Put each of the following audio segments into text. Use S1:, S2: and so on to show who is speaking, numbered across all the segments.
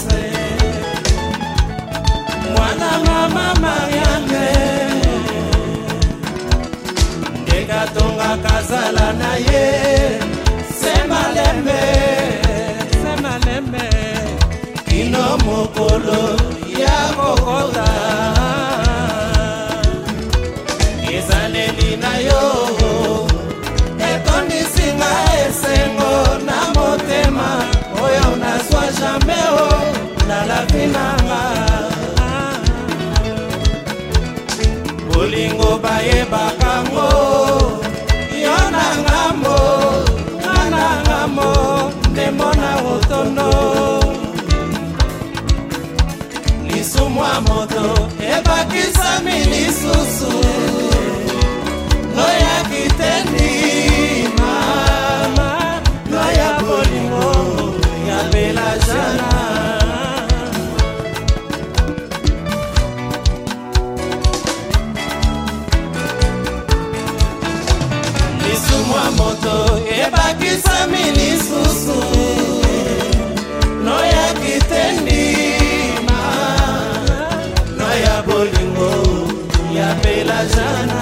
S1: france mwana mama mariange ndekatongaka zala na ye se malembe se malembe kino mokolo ya kokota ezaleli na yo bafinanga bolingo bayebakango yo na ngambo nga na ngambo ndembo na otondo lisumwa moto ebakisa bolingo ya pelazana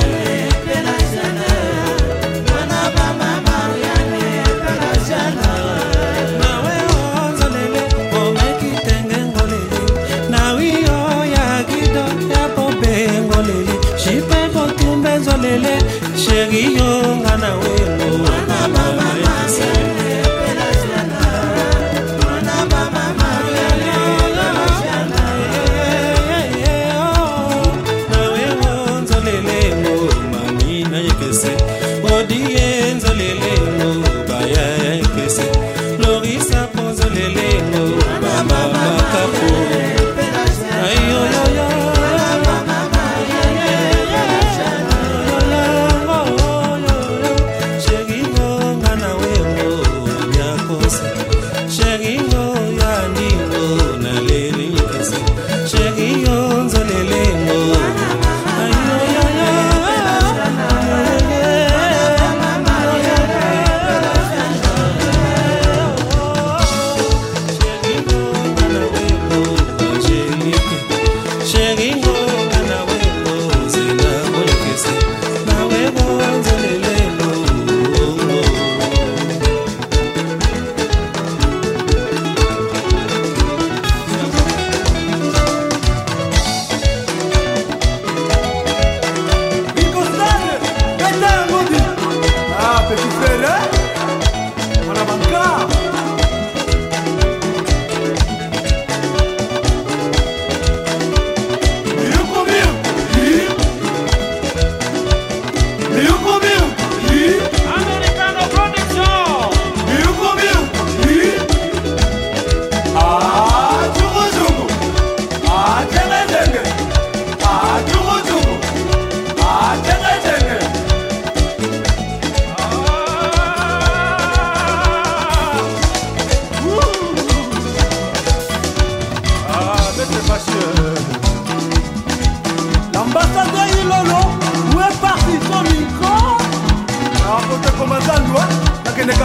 S1: Chérie, yo, ana, we, mama, mama,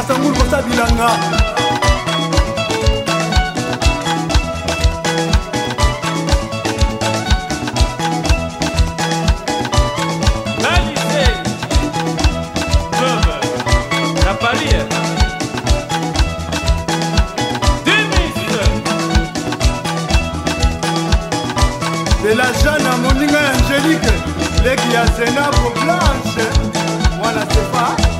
S1: masangulu kosabilanga de la jeune à moninga angélique leki ya zena pour blanche wana sefa